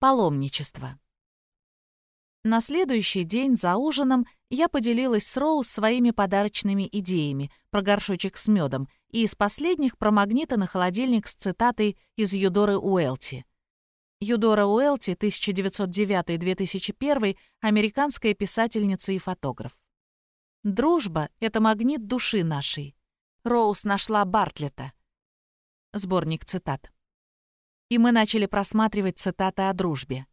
Паломничество. На следующий день за ужином я поделилась с Роуз своими подарочными идеями про горшочек с медом и из последних про магниты на холодильник с цитатой из Юдоры Уэлти. Юдора Уэлти, 1909-2001, американская писательница и фотограф. «Дружба — это магнит души нашей». Роуз нашла Бартлета. Сборник цитат. И мы начали просматривать цитаты о дружбе.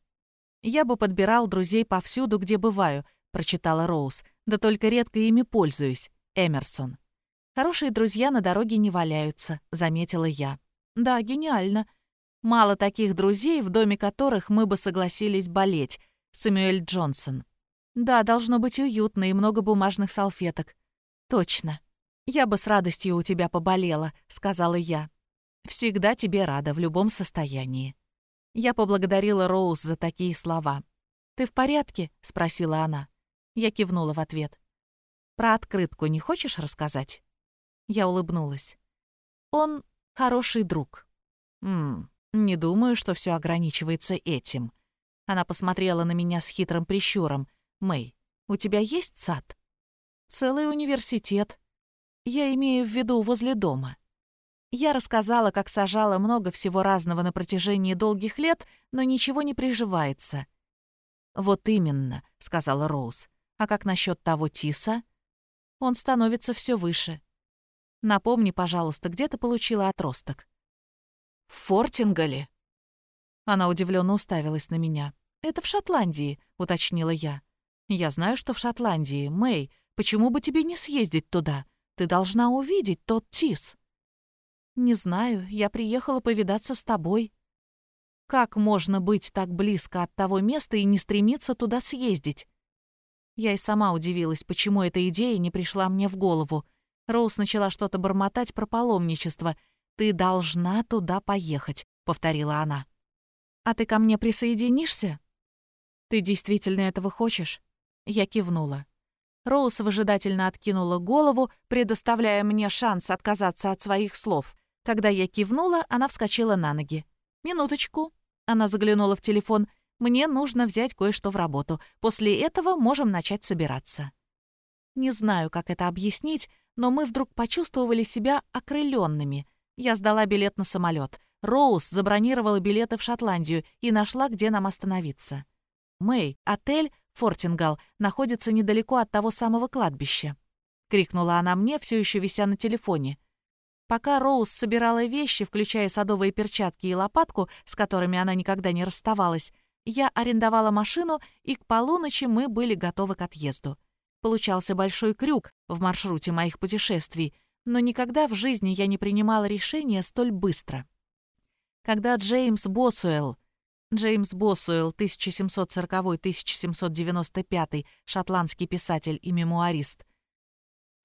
«Я бы подбирал друзей повсюду, где бываю», — прочитала Роуз, «да только редко ими пользуюсь». Эмерсон. «Хорошие друзья на дороге не валяются», — заметила я. «Да, гениально. Мало таких друзей, в доме которых мы бы согласились болеть», — Сэмюэль Джонсон. «Да, должно быть уютно и много бумажных салфеток». «Точно. Я бы с радостью у тебя поболела», — сказала я. «Всегда тебе рада в любом состоянии». Я поблагодарила Роуз за такие слова. «Ты в порядке?» — спросила она. Я кивнула в ответ. «Про открытку не хочешь рассказать?» Я улыбнулась. «Он хороший друг». «Ммм, не думаю, что все ограничивается этим». Она посмотрела на меня с хитрым прищуром. «Мэй, у тебя есть сад?» «Целый университет. Я имею в виду возле дома». Я рассказала, как сажала много всего разного на протяжении долгих лет, но ничего не приживается. «Вот именно», — сказала Роуз. «А как насчет того Тиса?» «Он становится все выше. Напомни, пожалуйста, где ты получила отросток?» «В Фортингале». Она удивленно уставилась на меня. «Это в Шотландии», — уточнила я. «Я знаю, что в Шотландии. Мэй, почему бы тебе не съездить туда? Ты должна увидеть тот Тис». «Не знаю, я приехала повидаться с тобой». «Как можно быть так близко от того места и не стремиться туда съездить?» Я и сама удивилась, почему эта идея не пришла мне в голову. Роуз начала что-то бормотать про паломничество. «Ты должна туда поехать», — повторила она. «А ты ко мне присоединишься?» «Ты действительно этого хочешь?» Я кивнула. Роуз выжидательно откинула голову, предоставляя мне шанс отказаться от своих слов. Когда я кивнула, она вскочила на ноги. «Минуточку». Она заглянула в телефон. «Мне нужно взять кое-что в работу. После этого можем начать собираться». Не знаю, как это объяснить, но мы вдруг почувствовали себя окрыленными. Я сдала билет на самолет. Роуз забронировала билеты в Шотландию и нашла, где нам остановиться. «Мэй, отель Фортингал находится недалеко от того самого кладбища», — крикнула она мне, все еще вися на телефоне. Пока Роуз собирала вещи, включая садовые перчатки и лопатку, с которыми она никогда не расставалась, я арендовала машину, и к полуночи мы были готовы к отъезду. Получался большой крюк в маршруте моих путешествий, но никогда в жизни я не принимала решения столь быстро. Когда Джеймс Босуэлл Джеймс Босуэлл, 1740-1795, шотландский писатель и мемуарист,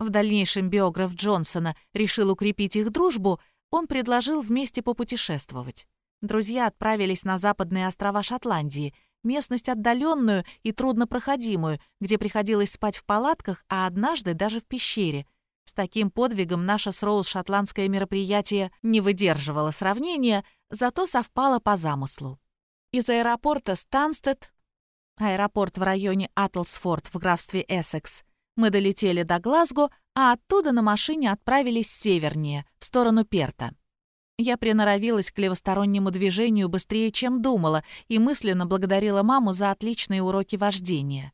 в дальнейшем биограф Джонсона решил укрепить их дружбу, он предложил вместе попутешествовать. Друзья отправились на западные острова Шотландии, местность отдаленную и труднопроходимую, где приходилось спать в палатках, а однажды даже в пещере. С таким подвигом наше с Роуз шотландское мероприятие не выдерживало сравнения, зато совпало по замыслу. Из аэропорта Станстед, аэропорт в районе Атлсфорд в графстве Эссекс, мы долетели до Глазго, а оттуда на машине отправились севернее, в сторону Перта. Я приноровилась к левостороннему движению быстрее, чем думала, и мысленно благодарила маму за отличные уроки вождения.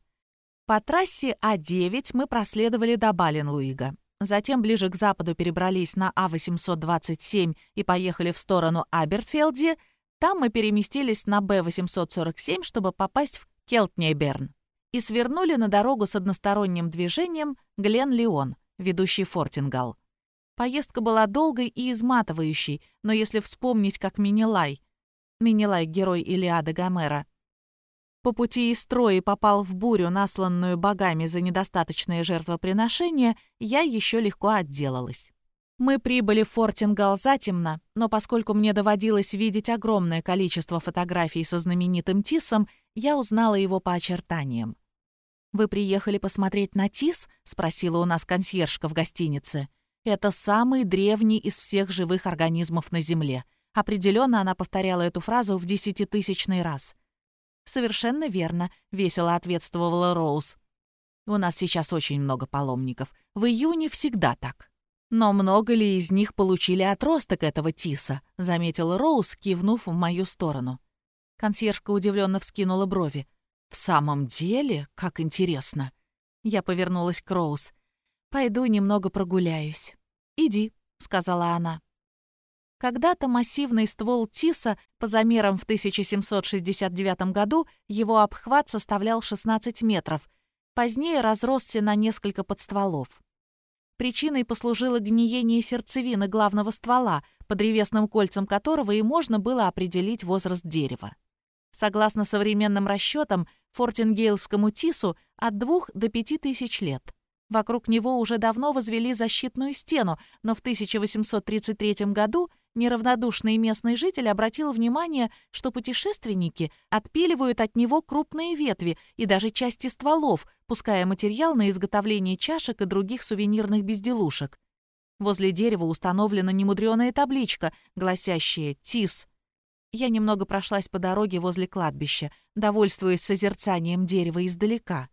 По трассе А9 мы проследовали до Баленлуига. Затем ближе к западу перебрались на А827 и поехали в сторону Абертфелди. Там мы переместились на Б847, чтобы попасть в Келтнейберн и свернули на дорогу с односторонним движением Глен-Леон, ведущий Фортингал. Поездка была долгой и изматывающей, но если вспомнить, как Минилай, Минилай — герой Илиады Гомера, по пути из строя попал в бурю, насланную богами за недостаточное жертвоприношение, я еще легко отделалась. Мы прибыли в Фортингал затемно, но поскольку мне доводилось видеть огромное количество фотографий со знаменитым Тисом, я узнала его по очертаниям. «Вы приехали посмотреть на Тис?» — спросила у нас консьержка в гостинице. «Это самый древний из всех живых организмов на Земле». Определенно она повторяла эту фразу в десятитысячный раз. «Совершенно верно», — весело ответствовала Роуз. «У нас сейчас очень много паломников. В июне всегда так». «Но много ли из них получили отросток этого тиса?» — заметила Роуз, кивнув в мою сторону. Консьержка удивленно вскинула брови. «В самом деле? Как интересно!» Я повернулась к Роуз. «Пойду немного прогуляюсь». «Иди», — сказала она. Когда-то массивный ствол тиса, по замерам в 1769 году, его обхват составлял 16 метров. Позднее разросся на несколько подстволов. Причиной послужило гниение сердцевины главного ствола, по древесным кольцам которого и можно было определить возраст дерева. Согласно современным расчетам, фортингейлскому тису от 2 до 5 тысяч лет. Вокруг него уже давно возвели защитную стену, но в 1833 году неравнодушный местный житель обратил внимание, что путешественники отпиливают от него крупные ветви и даже части стволов, пуская материал на изготовление чашек и других сувенирных безделушек. Возле дерева установлена немудреная табличка, гласящая «ТИС». Я немного прошлась по дороге возле кладбища, довольствуясь созерцанием дерева издалека.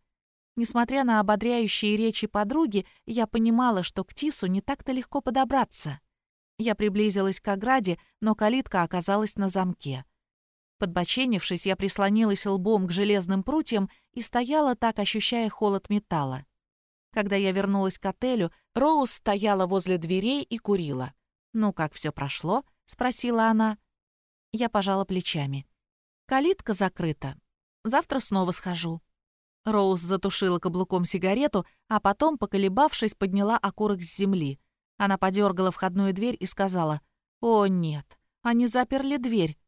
Несмотря на ободряющие речи подруги, я понимала, что к Тису не так-то легко подобраться. Я приблизилась к ограде, но калитка оказалась на замке. Подбоченившись, я прислонилась лбом к железным прутьям и стояла так, ощущая холод металла. Когда я вернулась к отелю, Роуз стояла возле дверей и курила. «Ну, как все прошло?» — спросила она. Я пожала плечами. «Калитка закрыта. Завтра снова схожу». Роуз затушила каблуком сигарету, а потом, поколебавшись, подняла окурок с земли. Она подергала входную дверь и сказала, «О, нет, они заперли дверь».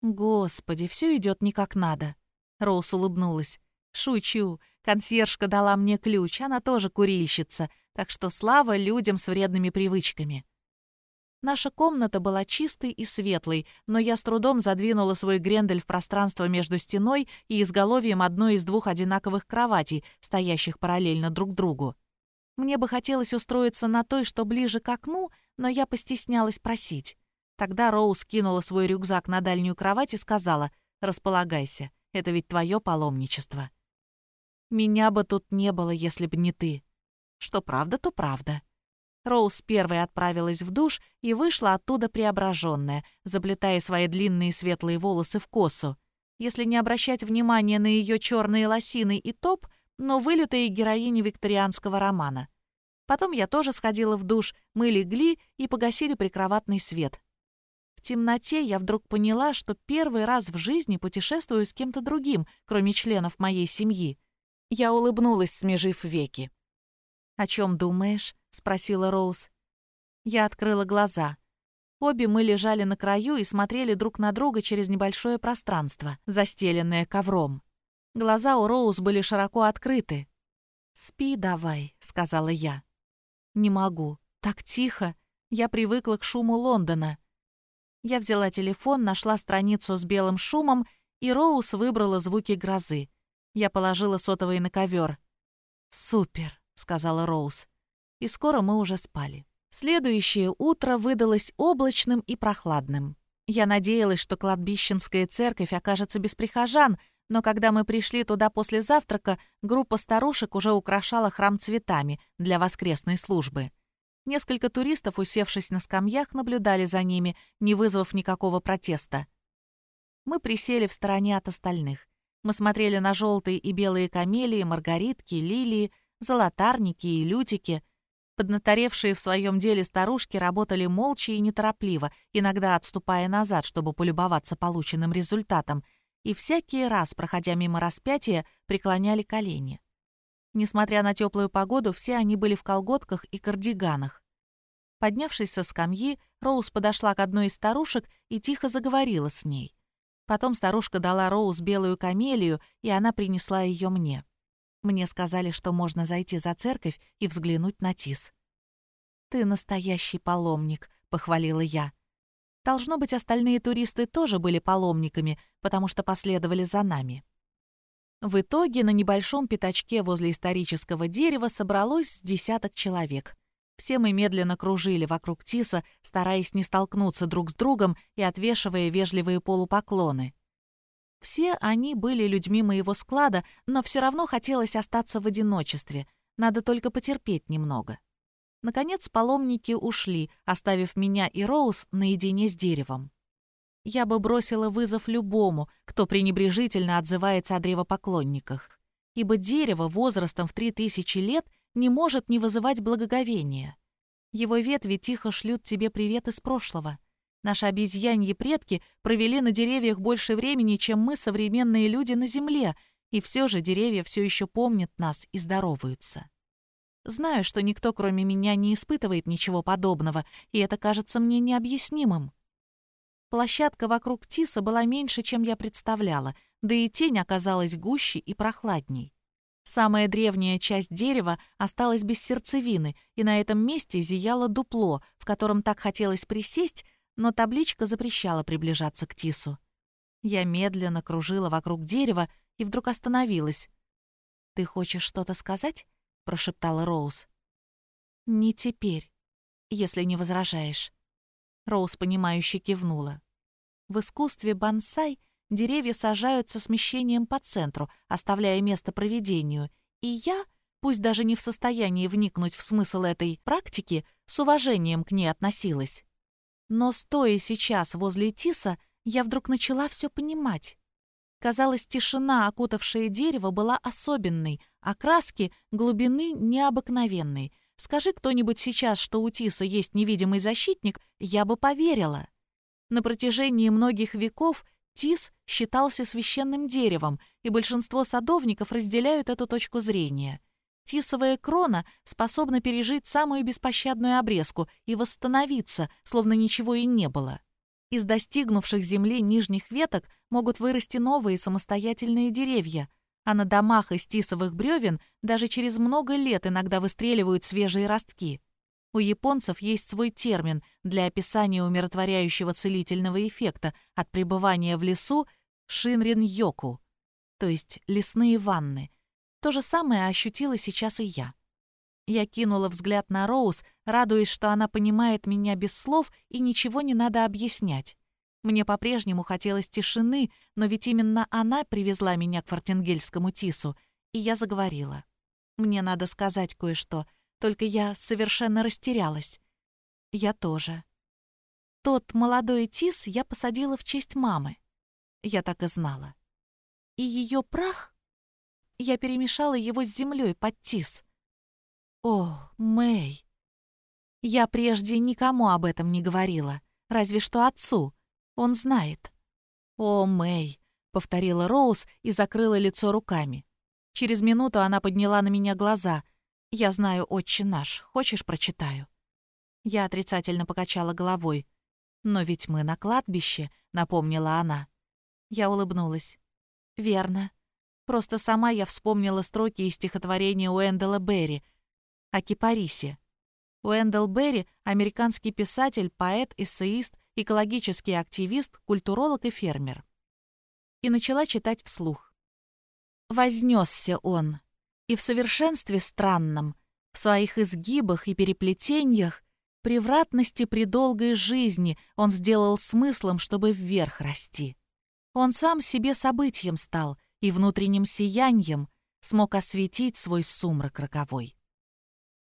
«Господи, все идет не как надо». Роуз улыбнулась. «Шучу. Консьержка дала мне ключ, она тоже курильщица, так что слава людям с вредными привычками». Наша комната была чистой и светлой, но я с трудом задвинула свой грендель в пространство между стеной и изголовьем одной из двух одинаковых кроватей, стоящих параллельно друг другу. Мне бы хотелось устроиться на той, что ближе к окну, но я постеснялась просить. Тогда Роуз кинула свой рюкзак на дальнюю кровать и сказала, «Располагайся, это ведь твое паломничество». «Меня бы тут не было, если бы не ты». Что правда, то правда. Роуз первой отправилась в душ и вышла оттуда преображенная, заплетая свои длинные светлые волосы в косу. Если не обращать внимания на ее черные лосины и топ, но вылитая героиня викторианского романа. Потом я тоже сходила в душ, мы легли и погасили прикроватный свет. В темноте я вдруг поняла, что первый раз в жизни путешествую с кем-то другим, кроме членов моей семьи. Я улыбнулась, смежив веки. «О чем думаешь?» — спросила Роуз. Я открыла глаза. Обе мы лежали на краю и смотрели друг на друга через небольшое пространство, застеленное ковром. Глаза у Роуз были широко открыты. «Спи давай», — сказала я. «Не могу. Так тихо. Я привыкла к шуму Лондона». Я взяла телефон, нашла страницу с белым шумом, и Роуз выбрала звуки грозы. Я положила сотовый на ковер. «Супер», — сказала Роуз и скоро мы уже спали. Следующее утро выдалось облачным и прохладным. Я надеялась, что кладбищенская церковь окажется без прихожан, но когда мы пришли туда после завтрака, группа старушек уже украшала храм цветами для воскресной службы. Несколько туристов, усевшись на скамьях, наблюдали за ними, не вызвав никакого протеста. Мы присели в стороне от остальных. Мы смотрели на желтые и белые камелии, маргаритки, лилии, золотарники и лютики — Поднаторевшие в своем деле старушки работали молча и неторопливо, иногда отступая назад, чтобы полюбоваться полученным результатом, и всякий раз, проходя мимо распятия, преклоняли колени. Несмотря на теплую погоду, все они были в колготках и кардиганах. Поднявшись со скамьи, Роуз подошла к одной из старушек и тихо заговорила с ней. Потом старушка дала Роуз белую камелию, и она принесла ее мне. Мне сказали, что можно зайти за церковь и взглянуть на Тис. «Ты настоящий паломник», — похвалила я. Должно быть, остальные туристы тоже были паломниками, потому что последовали за нами. В итоге на небольшом пятачке возле исторического дерева собралось десяток человек. Все мы медленно кружили вокруг Тиса, стараясь не столкнуться друг с другом и отвешивая вежливые полупоклоны. Все они были людьми моего склада, но все равно хотелось остаться в одиночестве. Надо только потерпеть немного. Наконец паломники ушли, оставив меня и Роуз наедине с деревом. Я бы бросила вызов любому, кто пренебрежительно отзывается о древопоклонниках, ибо дерево возрастом в три тысячи лет не может не вызывать благоговения. Его ветви тихо шлют тебе привет из прошлого. Наши обезьяньи предки провели на деревьях больше времени, чем мы, современные люди, на земле, и все же деревья все еще помнят нас и здороваются. Знаю, что никто, кроме меня, не испытывает ничего подобного, и это кажется мне необъяснимым. Площадка вокруг Тиса была меньше, чем я представляла, да и тень оказалась гуще и прохладней. Самая древняя часть дерева осталась без сердцевины, и на этом месте зияло дупло, в котором так хотелось присесть, но табличка запрещала приближаться к Тису. Я медленно кружила вокруг дерева и вдруг остановилась. «Ты хочешь что-то сказать?» — прошептала Роуз. «Не теперь, если не возражаешь». Роуз, понимающе кивнула. В искусстве бонсай деревья сажают со смещением по центру, оставляя место проведению, и я, пусть даже не в состоянии вникнуть в смысл этой практики, с уважением к ней относилась. Но стоя сейчас возле Тиса, я вдруг начала все понимать. Казалось, тишина, окутавшая дерево, была особенной, а краски глубины необыкновенной. Скажи кто-нибудь сейчас, что у Тиса есть невидимый защитник, я бы поверила. На протяжении многих веков Тис считался священным деревом, и большинство садовников разделяют эту точку зрения. Тисовая крона способна пережить самую беспощадную обрезку и восстановиться, словно ничего и не было. Из достигнувших земли нижних веток могут вырасти новые самостоятельные деревья, а на домах из тисовых бревен даже через много лет иногда выстреливают свежие ростки. У японцев есть свой термин для описания умиротворяющего целительного эффекта от пребывания в лесу шинрин-йоку, то есть лесные ванны. То же самое ощутила сейчас и я. Я кинула взгляд на Роуз, радуясь, что она понимает меня без слов и ничего не надо объяснять. Мне по-прежнему хотелось тишины, но ведь именно она привезла меня к Фортенгельскому Тису, и я заговорила. Мне надо сказать кое-что, только я совершенно растерялась. Я тоже. Тот молодой Тис я посадила в честь мамы. Я так и знала. И ее прах я перемешала его с землей под Тис — «О, Мэй!» Я прежде никому об этом не говорила, разве что отцу. Он знает. «О, Мэй!» — повторила Роуз и закрыла лицо руками. Через минуту она подняла на меня глаза. «Я знаю «Отче наш». Хочешь, прочитаю?» Я отрицательно покачала головой. «Но ведь мы на кладбище», — напомнила она. Я улыбнулась. «Верно. Просто сама я вспомнила строки из стихотворения Уэндела Берри — о кипарисе. Уэндell Берри — американский писатель, поэт, эссеист, экологический активист, культуролог и фермер. И начала читать вслух. Вознесся он, и в совершенстве странном, в своих изгибах и переплетениях, превратности при долгой жизни он сделал смыслом, чтобы вверх расти. Он сам себе событием стал и внутренним сиянием смог осветить свой сумрак роковой.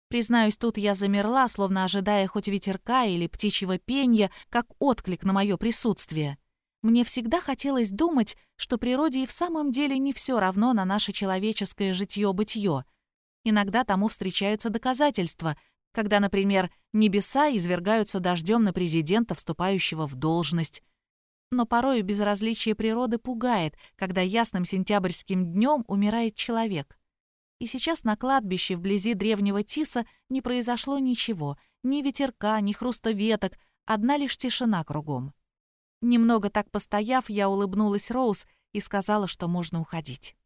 Признаюсь, тут я замерла, словно ожидая хоть ветерка или птичьего пенья, как отклик на мое присутствие. Мне всегда хотелось думать, что природе и в самом деле не все равно на наше человеческое житье-бытие. Иногда тому встречаются доказательства, когда, например, небеса извергаются дождем на президента, вступающего в должность. Но порою безразличие природы пугает, когда ясным сентябрьским днем умирает человек. И сейчас на кладбище вблизи древнего Тиса не произошло ничего, ни ветерка, ни хруста веток, одна лишь тишина кругом. Немного так постояв, я улыбнулась Роуз и сказала, что можно уходить.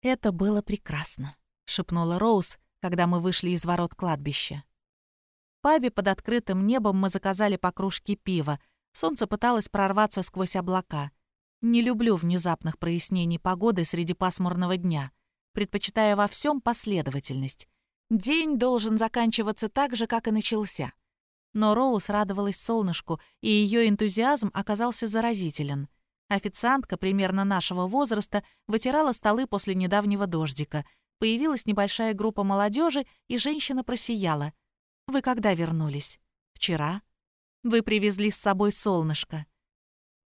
«Это было прекрасно», — шепнула Роуз, когда мы вышли из ворот кладбища. В пабе под открытым небом мы заказали по кружке пива. Солнце пыталось прорваться сквозь облака. Не люблю внезапных прояснений погоды среди пасмурного дня предпочитая во всем последовательность. День должен заканчиваться так же, как и начался. Но Роуз радовалась солнышку, и ее энтузиазм оказался заразителен. Официантка примерно нашего возраста вытирала столы после недавнего дождика. Появилась небольшая группа молодежи, и женщина просияла. «Вы когда вернулись?» «Вчера». «Вы привезли с собой солнышко».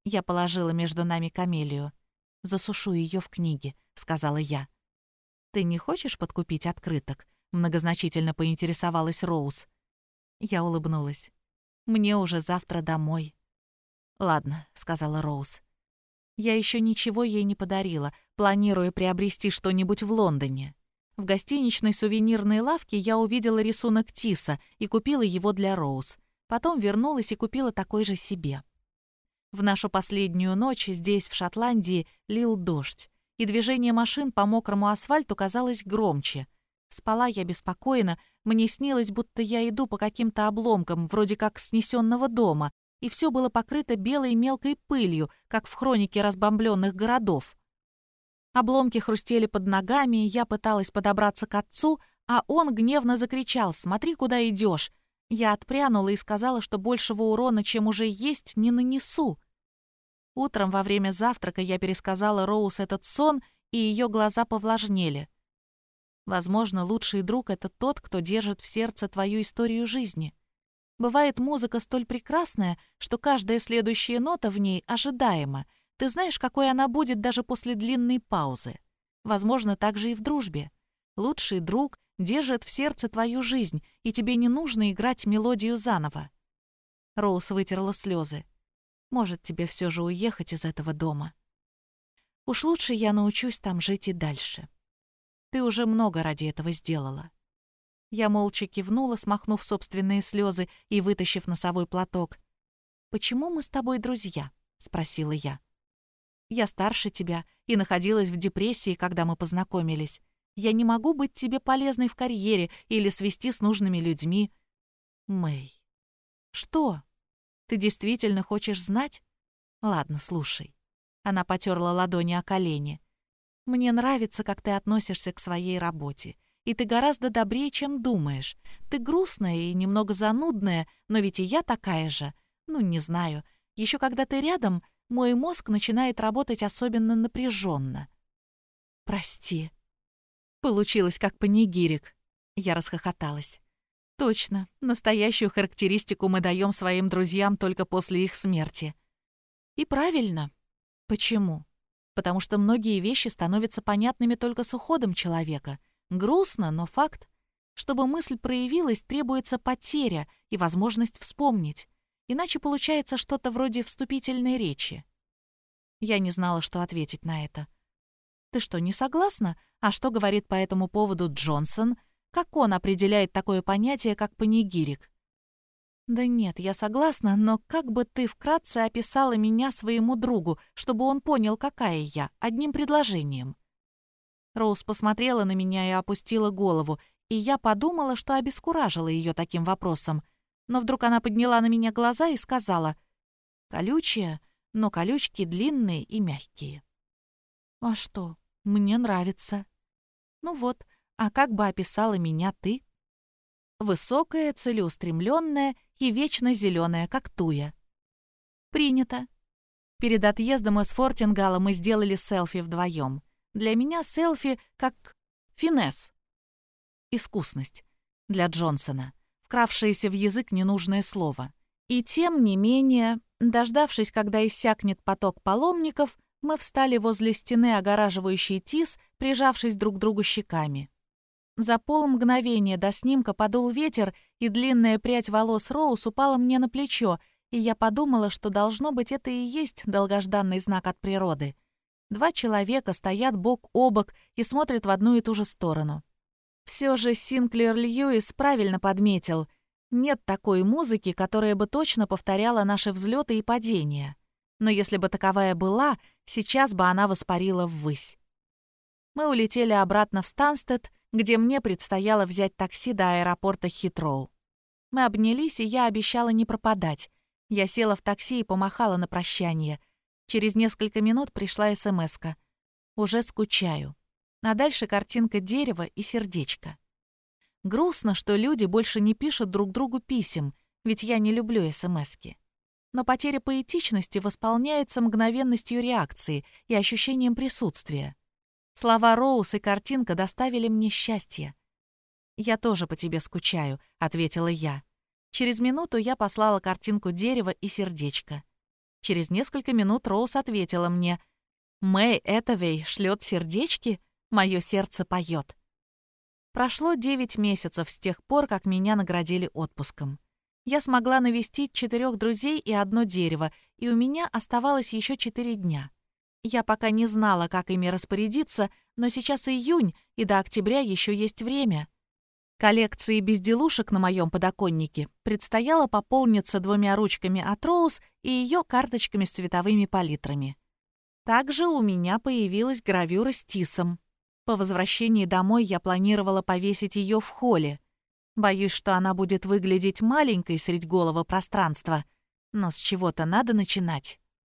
Я положила между нами камелию. «Засушу ее в книге», — сказала я. «Ты не хочешь подкупить открыток?» — многозначительно поинтересовалась Роуз. Я улыбнулась. «Мне уже завтра домой». «Ладно», — сказала Роуз. Я еще ничего ей не подарила, планируя приобрести что-нибудь в Лондоне. В гостиничной сувенирной лавке я увидела рисунок Тиса и купила его для Роуз. Потом вернулась и купила такой же себе. В нашу последнюю ночь здесь, в Шотландии, лил дождь, и движение машин по мокрому асфальту казалось громче. Спала я беспокойно, мне снилось, будто я иду по каким-то обломкам, вроде как снесенного дома, и все было покрыто белой мелкой пылью, как в хронике разбомбленных городов. Обломки хрустели под ногами, я пыталась подобраться к отцу, а он гневно закричал «Смотри, куда идешь!» Я отпрянула и сказала, что большего урона, чем уже есть, не нанесу. Утром во время завтрака я пересказала Роуз этот сон, и ее глаза повлажнели. Возможно, лучший друг — это тот, кто держит в сердце твою историю жизни. Бывает музыка столь прекрасная, что каждая следующая нота в ней ожидаема. Ты знаешь, какой она будет даже после длинной паузы. Возможно, так же и в дружбе. Лучший друг держит в сердце твою жизнь, и тебе не нужно играть мелодию заново. Роуз вытерла слезы. Может, тебе все же уехать из этого дома. Уж лучше я научусь там жить и дальше. Ты уже много ради этого сделала. Я молча кивнула, смахнув собственные слезы и вытащив носовой платок. «Почему мы с тобой друзья?» — спросила я. «Я старше тебя и находилась в депрессии, когда мы познакомились. Я не могу быть тебе полезной в карьере или свести с нужными людьми. Мэй. Что? Ты действительно хочешь знать? Ладно, слушай. Она потерла ладони о колени. Мне нравится, как ты относишься к своей работе. И ты гораздо добрее, чем думаешь. Ты грустная и немного занудная, но ведь и я такая же. Ну, не знаю. Еще когда ты рядом, мой мозг начинает работать особенно напряженно. Прости, Получилось как панигирик. Я расхохоталась. Точно, настоящую характеристику мы даем своим друзьям только после их смерти. И правильно. Почему? Потому что многие вещи становятся понятными только с уходом человека. Грустно, но факт. Чтобы мысль проявилась, требуется потеря и возможность вспомнить. Иначе получается что-то вроде вступительной речи. Я не знала, что ответить на это. «Ты что, не согласна? А что говорит по этому поводу Джонсон? Как он определяет такое понятие, как панигирик?» «Да нет, я согласна, но как бы ты вкратце описала меня своему другу, чтобы он понял, какая я, одним предложением?» Роуз посмотрела на меня и опустила голову, и я подумала, что обескуражила ее таким вопросом. Но вдруг она подняла на меня глаза и сказала, «Колючие, но колючки длинные и мягкие». «А что, мне нравится. Ну вот, а как бы описала меня ты? Высокая, целеустремленная и вечно зеленая, как туя. Принято. Перед отъездом из Фортингала мы сделали селфи вдвоем. Для меня селфи как финес. Искусность. Для Джонсона. Вкравшееся в язык ненужное слово. И тем не менее, дождавшись, когда иссякнет поток паломников, мы встали возле стены, огораживающей тис, прижавшись друг к другу щеками. За полмгновения до снимка подул ветер, и длинная прядь волос Роуз упала мне на плечо, и я подумала, что должно быть это и есть долгожданный знак от природы. Два человека стоят бок о бок и смотрят в одну и ту же сторону. Все же Синклер Льюис правильно подметил. Нет такой музыки, которая бы точно повторяла наши взлеты и падения. Но если бы таковая была, Сейчас бы она воспарила ввысь. Мы улетели обратно в Станстед, где мне предстояло взять такси до аэропорта Хитроу. Мы обнялись, и я обещала не пропадать. Я села в такси и помахала на прощание. Через несколько минут пришла смс -ка. «Уже скучаю». А дальше картинка дерева и сердечко. Грустно, что люди больше не пишут друг другу писем, ведь я не люблю смски. Но потеря поэтичности восполняется мгновенностью реакции и ощущением присутствия. Слова Роуз и картинка доставили мне счастье. «Я тоже по тебе скучаю», — ответила я. Через минуту я послала картинку дерева и сердечко. Через несколько минут Роуз ответила мне. «Мэй Этовей шлет сердечки? Мое сердце поет». Прошло девять месяцев с тех пор, как меня наградили отпуском. Я смогла навестить четырех друзей и одно дерево, и у меня оставалось еще четыре дня. Я пока не знала, как ими распорядиться, но сейчас июнь, и до октября еще есть время. Коллекции безделушек на моем подоконнике предстояло пополниться двумя ручками от Роуз и ее карточками с цветовыми палитрами. Также у меня появилась гравюра с тисом. По возвращении домой я планировала повесить ее в холле. Боюсь, что она будет выглядеть маленькой средь голого пространства, но с чего-то надо начинать.